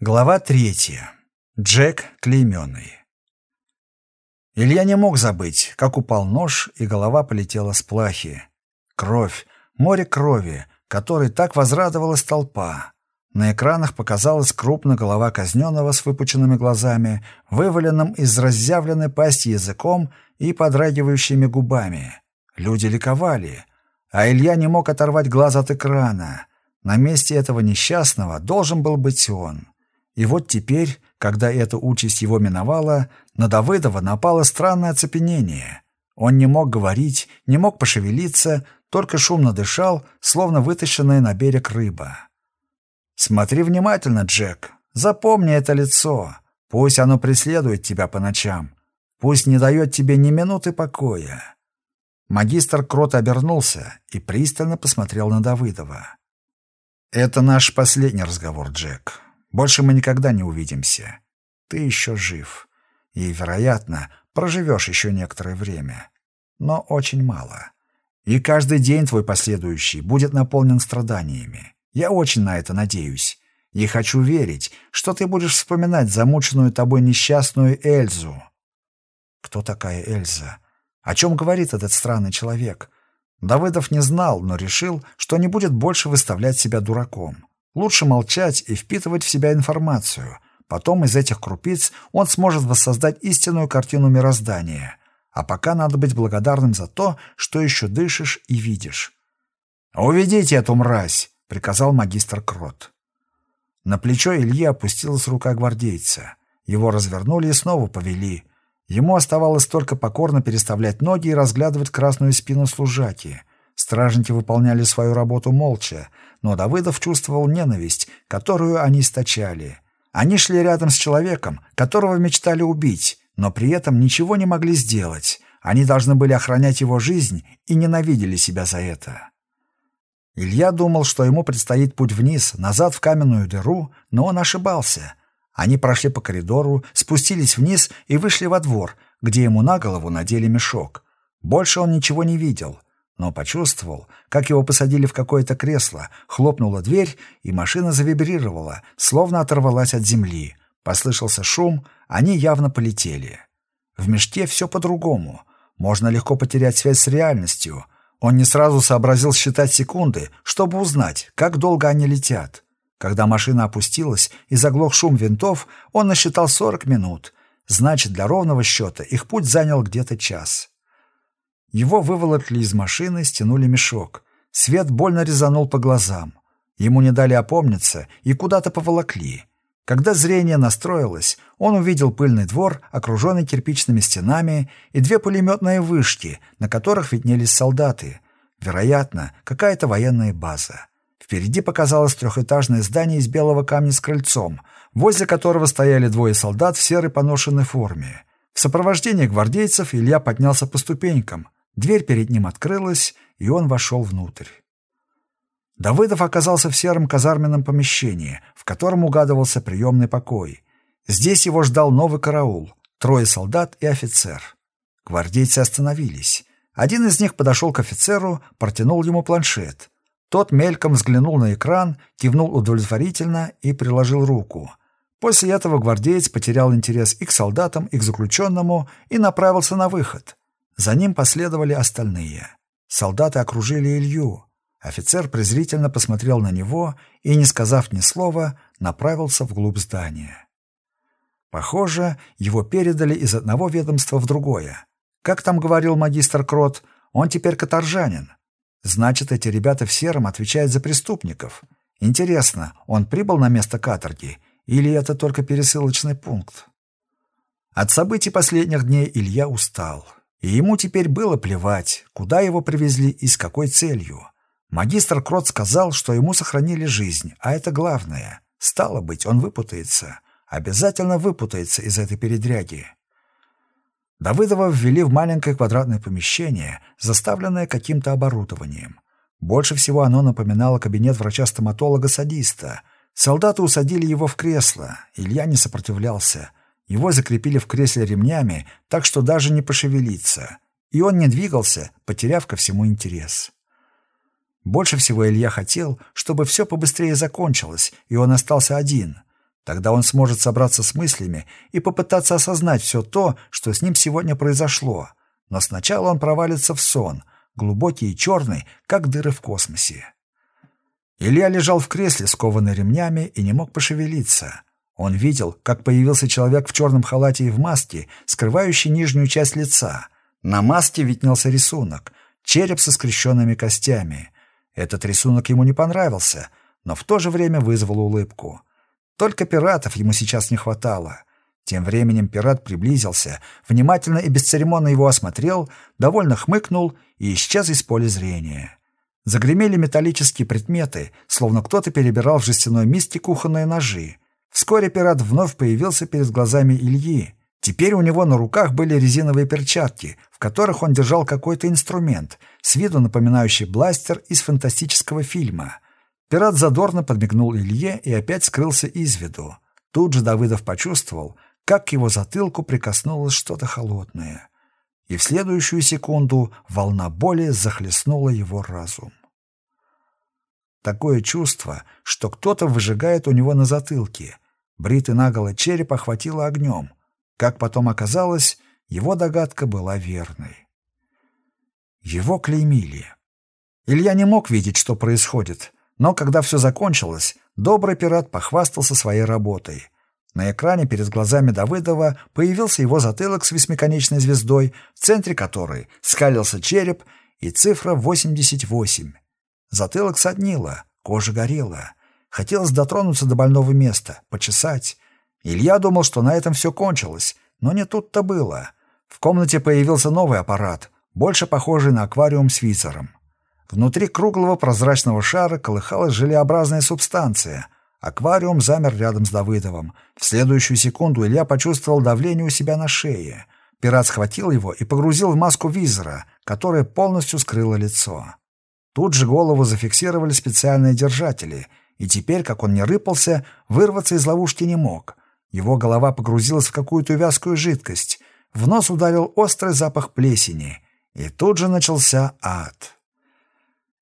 Глава третья. Джек клейменный. Илья не мог забыть, как упал нож, и голова полетела с плахи. Кровь, море крови, которой так возрадовалась толпа. На экранах показалась крупная голова казненного с выпученными глазами, вываленным из разъявленной пасти языком и подрагивающими губами. Люди ликовали, а Илья не мог оторвать глаз от экрана. На месте этого несчастного должен был быть он. И вот теперь, когда эта участь его миновала, на Давыдова напало странное оцепенение. Он не мог говорить, не мог пошевелиться, только шумно дышал, словно вытащенная на берег рыба. «Смотри внимательно, Джек. Запомни это лицо. Пусть оно преследует тебя по ночам. Пусть не дает тебе ни минуты покоя». Магистр Крот обернулся и пристально посмотрел на Давыдова. «Это наш последний разговор, Джек. Больше мы никогда не увидимся. Ты еще жив. И, вероятно, проживешь еще некоторое время. Но очень мало. И каждый день твой последующий будет наполнен страданиями. Я очень на это надеюсь. И хочу верить, что ты будешь вспоминать замученную тобой несчастную Эльзу. Кто такая Эльза? О чем говорит этот странный человек? Давыдов не знал, но решил, что не будет больше выставлять себя дураком. Лучше молчать и впитывать в себя информацию. Потом из этих крупиц он сможет воссоздать истинную картину мироздания. А пока надо быть благодарным за то, что еще дышишь и видишь. «Уведите эту мразь!» — приказал магистр Крот. На плечо Ильи опустилась рука гвардейца. Его развернули и снова повели. Ему оставалось только покорно переставлять ноги и разглядывать красную спину служаки — Стражники выполняли свою работу молча, но Давыдов чувствовал ненависть, которую они источали. Они шли рядом с человеком, которого мечтали убить, но при этом ничего не могли сделать. Они должны были охранять его жизнь и ненавидели себя за это. Илья думал, что ему предстоит путь вниз, назад в каменную дыру, но он ошибался. Они прошли по коридору, спустились вниз и вышли во двор, где ему на голову надели мешок. Больше он ничего не видел но почувствовал, как его посадили в какое-то кресло, хлопнула дверь, и машина завибрировала, словно оторвалась от земли. Послышался шум, они явно полетели. В мешке все по-другому. Можно легко потерять связь с реальностью. Он не сразу сообразил считать секунды, чтобы узнать, как долго они летят. Когда машина опустилась и заглох шум винтов, он насчитал 40 минут. Значит, для ровного счета их путь занял где-то час. Его выволокли из машины, стянули мешок. Свет больно резанул по глазам. Ему не дали опомниться и куда-то поволокли. Когда зрение настроилось, он увидел пыльный двор, окруженный кирпичными стенами, и две пулеметные вышки, на которых виднелись солдаты. Вероятно, какая-то военная база. Впереди показалось трехэтажное здание из белого камня с крыльцом, возле которого стояли двое солдат в серой поношенной форме. В сопровождении гвардейцев Илья поднялся по ступенькам. Дверь перед ним открылась, и он вошел внутрь. Давыдов оказался в сером казарменном помещении, в котором угадывался приемный покой. Здесь его ждал новый караул, трое солдат и офицер. Гвардейцы остановились. Один из них подошел к офицеру, протянул ему планшет. Тот мельком взглянул на экран, кивнул удовлетворительно и приложил руку. После этого гвардеец потерял интерес и к солдатам, и к заключенному и направился на выход. За ним последовали остальные. Солдаты окружили Илью. Офицер презрительно посмотрел на него и, не сказав ни слова, направился вглубь здания. Похоже, его передали из одного ведомства в другое. Как там говорил магистр Крот, он теперь каторжанин. Значит, эти ребята в сером отвечают за преступников. Интересно, он прибыл на место каторги или это только пересылочный пункт? От событий последних дней Илья устал. И ему теперь было плевать, куда его привезли и с какой целью. Магистр Крот сказал, что ему сохранили жизнь, а это главное. Стало быть, он выпутается. Обязательно выпутается из этой передряги. Давыдова ввели в маленькое квадратное помещение, заставленное каким-то оборудованием. Больше всего оно напоминало кабинет врача-стоматолога-садиста. Солдаты усадили его в кресло. Илья не сопротивлялся — его закрепили в кресле ремнями, так что даже не пошевелиться. И он не двигался, потеряв ко всему интерес. Больше всего Илья хотел, чтобы все побыстрее закончилось, и он остался один. Тогда он сможет собраться с мыслями и попытаться осознать все то, что с ним сегодня произошло. Но сначала он провалится в сон, глубокий и черный, как дыры в космосе. Илья лежал в кресле, скованный ремнями, и не мог пошевелиться. Он видел, как появился человек в черном халате и в маске, скрывающий нижнюю часть лица. На маске виднелся рисунок — череп со скрещенными костями. Этот рисунок ему не понравился, но в то же время вызвал улыбку. Только пиратов ему сейчас не хватало. Тем временем пират приблизился, внимательно и бесцеремонно его осмотрел, довольно хмыкнул и исчез из поля зрения. Загремели металлические предметы, словно кто-то перебирал в жестяной миске кухонные ножи. Вскоре пират вновь появился перед глазами Ильи. Теперь у него на руках были резиновые перчатки, в которых он держал какой-то инструмент, с виду напоминающий бластер из фантастического фильма. Пират задорно подмигнул Илье и опять скрылся из виду. Тут же Давыдов почувствовал, как к его затылку прикоснулось что-то холодное. И в следующую секунду волна боли захлестнула его разум. Такое чувство, что кто-то выжигает у него на затылке. Бритый наголо череп охватило огнем. Как потом оказалось, его догадка была верной. Его клеймили. Илья не мог видеть, что происходит, но когда все закончилось, добрый пират похвастался своей работой. На экране перед глазами Давыдова появился его затылок с восьмиконечной звездой, в центре которой скалился череп и цифра 88. Затылок соднило, кожа горела. Хотелось дотронуться до больного места, почесать. Илья думал, что на этом все кончилось, но не тут-то было. В комнате появился новый аппарат, больше похожий на аквариум с визором. Внутри круглого прозрачного шара колыхалась желеобразная субстанция. Аквариум замер рядом с Давыдовым. В следующую секунду Илья почувствовал давление у себя на шее. Пират схватил его и погрузил в маску визора, которая полностью скрыла лицо. Тут же голову зафиксировали специальные держатели, и теперь, как он не рыпался, вырваться из ловушки не мог. Его голова погрузилась в какую-то вязкую жидкость. В нос ударил острый запах плесени, и тут же начался ад.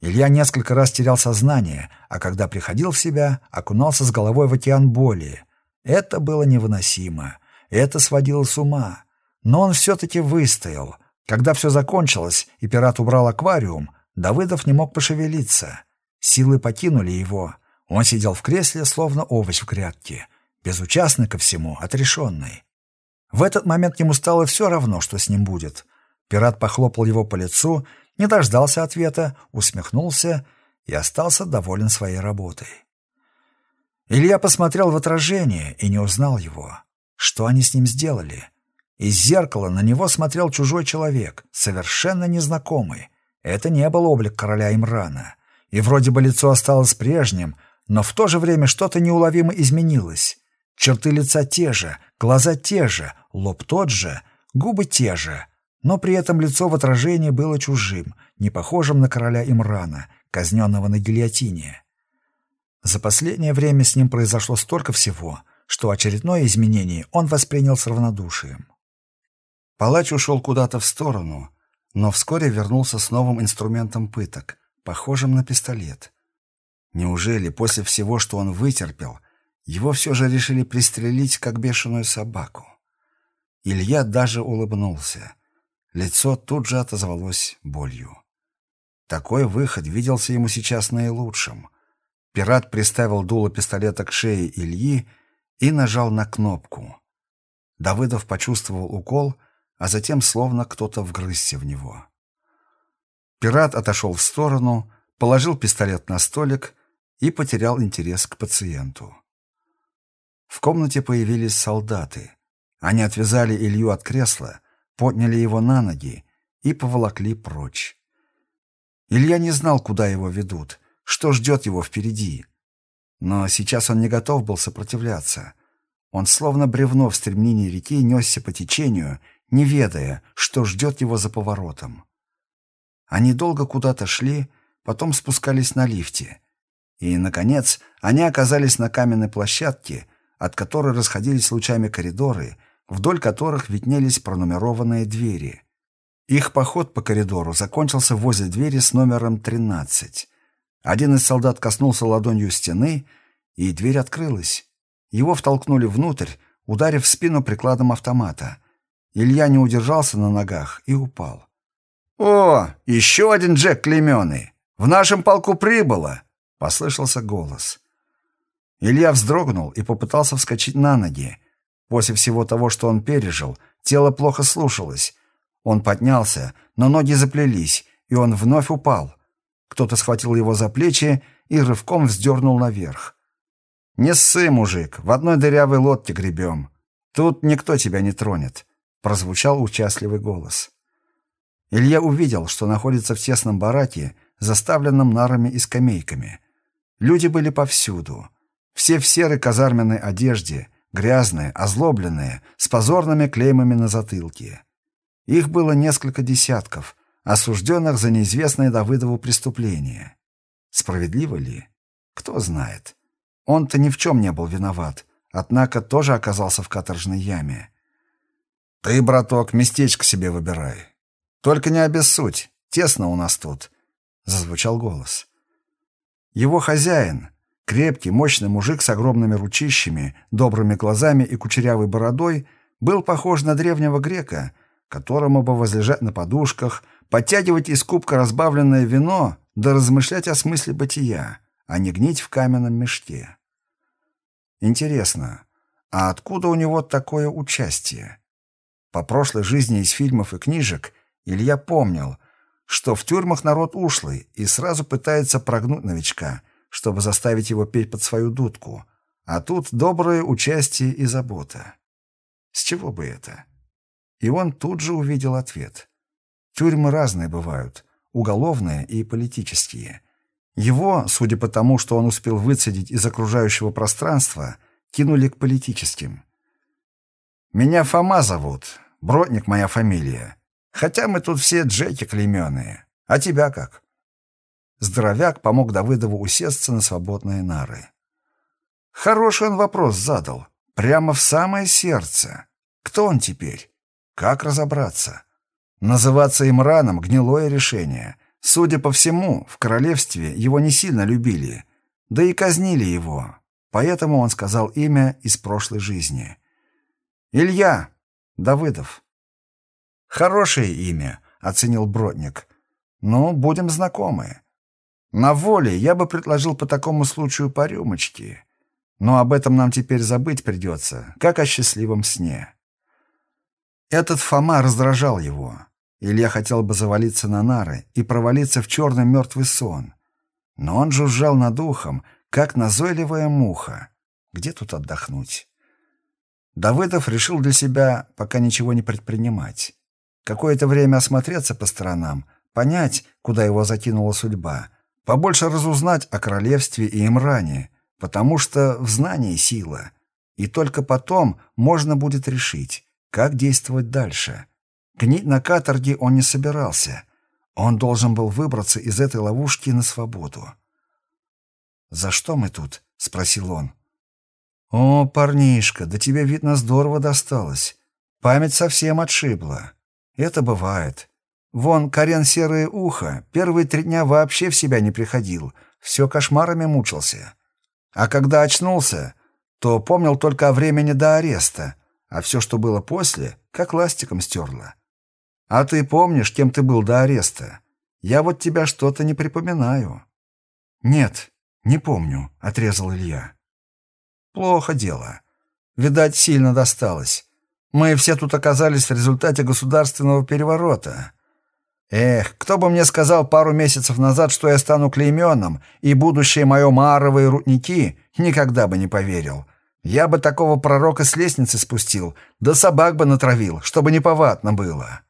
Илья несколько раз терял сознание, а когда приходил в себя, окунался с головой в океан боли. Это было невыносимо. Это сводило с ума. Но он все-таки выстоял. Когда все закончилось, и пират убрал аквариум, Давыдов не мог пошевелиться. Силы покинули его. Он сидел в кресле, словно овощ в грядке, безучастный ко всему, отрешенный. В этот момент ему стало все равно, что с ним будет. Пират похлопал его по лицу не дождался ответа, усмехнулся и остался доволен своей работой. Илья посмотрел в отражение и не узнал его. Что они с ним сделали? Из зеркала на него смотрел чужой человек, совершенно незнакомый. Это не был облик короля Имрана. И вроде бы лицо осталось прежним, но в то же время что-то неуловимо изменилось. Черты лица те же, глаза те же, лоб тот же, губы те же, но при этом лицо в отражении было чужим, не похожим на короля Имрана, казненного на гильотине. За последнее время с ним произошло столько всего, что очередное изменение он воспринял с равнодушием. Палач ушел куда-то в сторону, но вскоре вернулся с новым инструментом пыток, похожим на пистолет. Неужели после всего, что он вытерпел, его все же решили пристрелить, как бешеную собаку? Илья даже улыбнулся. Лицо тут же отозвалось болью. Такой выход виделся ему сейчас наилучшим. Пират приставил дуло пистолета к шее Ильи и нажал на кнопку. Давыдов почувствовал укол, а затем словно кто-то вгрызся в него. Пират отошел в сторону, положил пистолет на столик и потерял интерес к пациенту. В комнате появились солдаты. Они отвязали Илью от кресла, подняли его на ноги и поволокли прочь. Илья не знал, куда его ведут, что ждет его впереди. Но сейчас он не готов был сопротивляться. Он словно бревно в стремнении реки несся по течению, не ведая, что ждет его за поворотом. Они долго куда-то шли, потом спускались на лифте. И, наконец, они оказались на каменной площадке, от которой расходились лучами коридоры — вдоль которых виднелись пронумерованные двери. Их поход по коридору закончился возле двери с номером 13. Один из солдат коснулся ладонью стены, и дверь открылась. Его втолкнули внутрь, ударив в спину прикладом автомата. Илья не удержался на ногах и упал. «О, еще один Джек Клеменный! В нашем полку прибыло!» — послышался голос. Илья вздрогнул и попытался вскочить на ноги. После всего того, что он пережил, тело плохо слушалось. Он поднялся, но ноги заплелись, и он вновь упал. Кто-то схватил его за плечи и рывком вздернул наверх. «Не ссы, мужик, в одной дырявой лодке гребем. Тут никто тебя не тронет», — прозвучал участливый голос. Илья увидел, что находится в тесном бараке, заставленном нарами и скамейками. Люди были повсюду. Все в серой казарменной одежде, грязные, озлобленные, с позорными клеймами на затылке. Их было несколько десятков, осужденных за неизвестное Давыдову преступление. Справедливо ли? Кто знает. Он-то ни в чем не был виноват, однако тоже оказался в каторжной яме. «Ты, браток, местечко себе выбирай. Только не обессудь, тесно у нас тут», — зазвучал голос. Его хозяин, крепкий, мощный мужик с огромными ручищами, добрыми глазами и кучерявой бородой, был похож на древнего грека, которому бы возлежать на подушках, подтягивать из кубка разбавленное вино да размышлять о смысле бытия, а не гнить в каменном мешке. Интересно, а откуда у него такое участие? По прошлой жизни из фильмов и книжек Илья помнил, что в тюрьмах народ ушлый и сразу пытается прогнуть новичка, чтобы заставить его петь под свою дудку, а тут доброе участие и забота. С чего бы это? И он тут же увидел ответ. Тюрьмы разные бывают, уголовные и политические. Его, судя по тому, что он успел выцедить из окружающего пространства, кинули к политическим. «Меня Фома зовут, Бродник моя фамилия. Хотя мы тут все Джеки клейменные. А тебя как?» Здоровяк помог Давыдову усесться на свободные нары. Хороший он вопрос задал. Прямо в самое сердце. Кто он теперь? Как разобраться? Называться Имраном — гнилое решение. Судя по всему, в королевстве его не сильно любили, да и казнили его. Поэтому он сказал имя из прошлой жизни. «Илья Давыдов». «Хорошее имя», — оценил Бродник. «Ну, будем знакомы. На воле я бы предложил по такому случаю по рюмочке. Но об этом нам теперь забыть придется, как о счастливом сне». Этот Фома раздражал его. Илья хотел бы завалиться на нары и провалиться в черный мертвый сон. Но он жужжал над ухом, как назойливая муха. Где тут отдохнуть? Давыдов решил для себя пока ничего не предпринимать. Какое-то время осмотреться по сторонам, понять, куда его закинула судьба, побольше разузнать о королевстве и Имране, потому что в знании сила. И только потом можно будет решить, как действовать дальше. Гнить на каторге он не собирался. Он должен был выбраться из этой ловушки на свободу. «За что мы тут?» — спросил он. «О, парнишка, да тебе, видно, здорово досталось. Память совсем отшибла. Это бывает. Вон, Карен Серое Ухо первые три дня вообще в себя не приходил, все кошмарами мучился. А когда очнулся, то помнил только о времени до ареста, а все, что было после, как ластиком стерло. «А ты помнишь, кем ты был до ареста? Я вот тебя что-то не припоминаю». «Нет, не помню», — отрезал Илья. «Плохо дело. Видать, сильно досталось. Мы все тут оказались в результате государственного переворота. Эх, кто бы мне сказал пару месяцев назад, что я стану клейменным, и будущее мое маровые рудники, никогда бы не поверил. Я бы такого пророка с лестницы спустил, да собак бы натравил, чтобы неповадно было».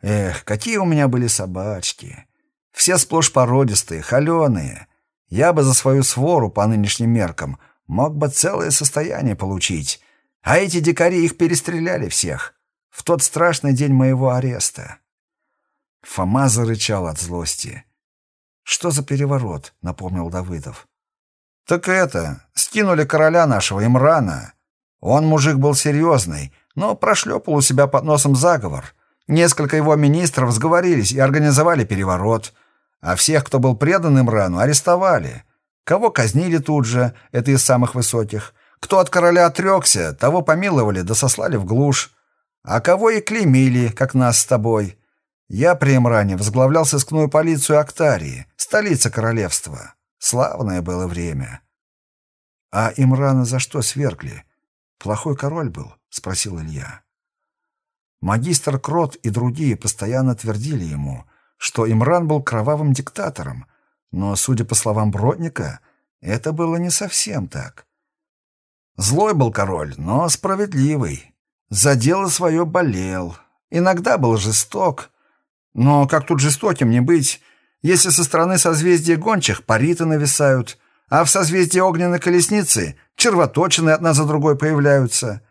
Эх, какие у меня были собачки. Все сплошь породистые, холеные. Я бы за свою свору по нынешним меркам мог бы целое состояние получить. А эти дикари их перестреляли всех. В тот страшный день моего ареста. Фома зарычал от злости. «Что за переворот?» — напомнил Давыдов. «Так это, скинули короля нашего Имрана. Он мужик был серьезный, но прошлепал у себя под носом заговор. Несколько его министров сговорились и организовали переворот, а всех, кто был предан Имрану, арестовали. Кого казнили тут же, это из самых высоких, Кто от короля отрекся, того помиловали да сослали в глушь. А кого и клеймили, как нас с тобой. Я при Имране возглавлял сыскную полицию Актарии, столица королевства. Славное было время. А Имрана за что свергли? Плохой король был, спросил Илья. Магистр Крот и другие постоянно твердили ему, что Имран был кровавым диктатором, но, судя по словам Бродника, это было не совсем так. Злой был король, но справедливый. За дело свое болел. Иногда был жесток. Но как тут жестоким не быть, если со стороны созвездия гончих париты нависают, а в созвездии огненной колесницы червоточины одна за другой появляются.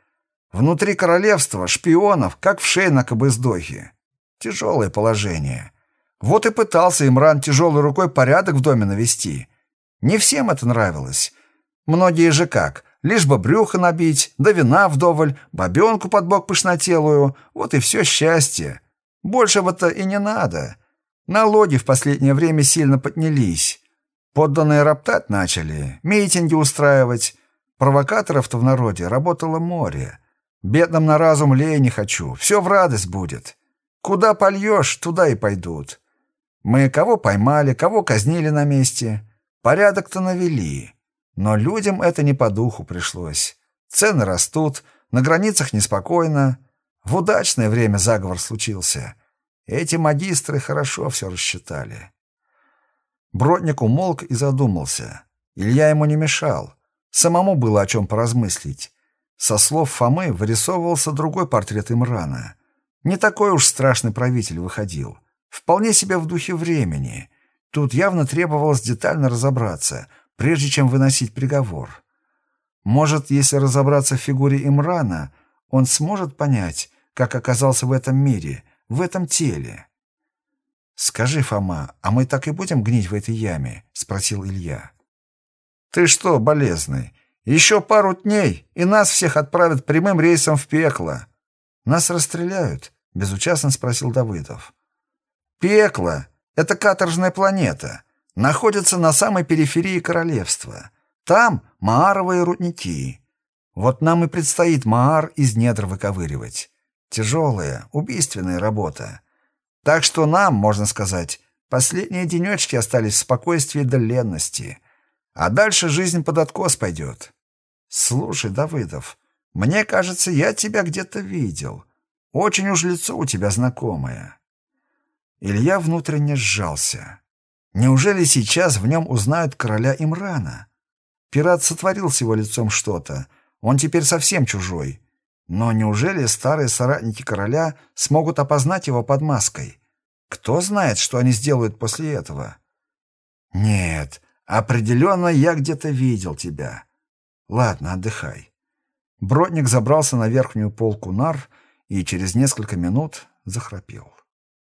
Внутри королевства шпионов, как в шее на кобыздохе. Тяжелое положение. Вот и пытался Имран тяжелой рукой порядок в доме навести. Не всем это нравилось. Многие же как, лишь бы брюхо набить, да вина вдоволь, бабенку под бок пышнотелую, вот и все счастье. Большего-то и не надо. Налоги в последнее время сильно поднялись. Подданные роптать начали, митинги устраивать. Провокаторов-то в народе работало море. Бедным на разум лей не хочу, все в радость будет. Куда польешь, туда и пойдут. Мы кого поймали, кого казнили на месте. Порядок-то навели. Но людям это не по духу пришлось. Цены растут, на границах неспокойно. В удачное время заговор случился. Эти магистры хорошо все рассчитали. Бродник умолк и задумался. Илья ему не мешал. Самому было о чем поразмыслить. Со слов Фомы вырисовывался другой портрет Имрана. Не такой уж страшный правитель выходил. Вполне себе в духе времени. Тут явно требовалось детально разобраться, прежде чем выносить приговор. Может, если разобраться в фигуре Имрана, он сможет понять, как оказался в этом мире, в этом теле. «Скажи, Фома, а мы так и будем гнить в этой яме?» — спросил Илья. «Ты что, болезный, еще пару дней, и нас всех отправят прямым рейсом в пекло». «Нас расстреляют?» — безучастно спросил Давыдов. «Пекло — это каторжная планета находится на самой периферии королевства. Там мааровые рудники. Вот нам и предстоит маар из недр выковыривать. Тяжелая, убийственная работа. Так что нам, можно сказать, последние денечки остались в спокойствии да ленности. А дальше жизнь под откос пойдет. Слушай, Давыдов, мне кажется, я тебя где-то видел. Очень уж лицо у тебя знакомое. Илья внутренне сжался. Неужели сейчас в нем узнают короля Имрана? Пират сотворил с его лицом что-то. Он теперь совсем чужой. Но неужели старые соратники короля смогут опознать его под маской? Кто знает, что они сделают после этого? Нет, определенно я где-то видел тебя. Ладно, отдыхай. Бродник забрался на верхнюю полку нар и через несколько минут захрапел.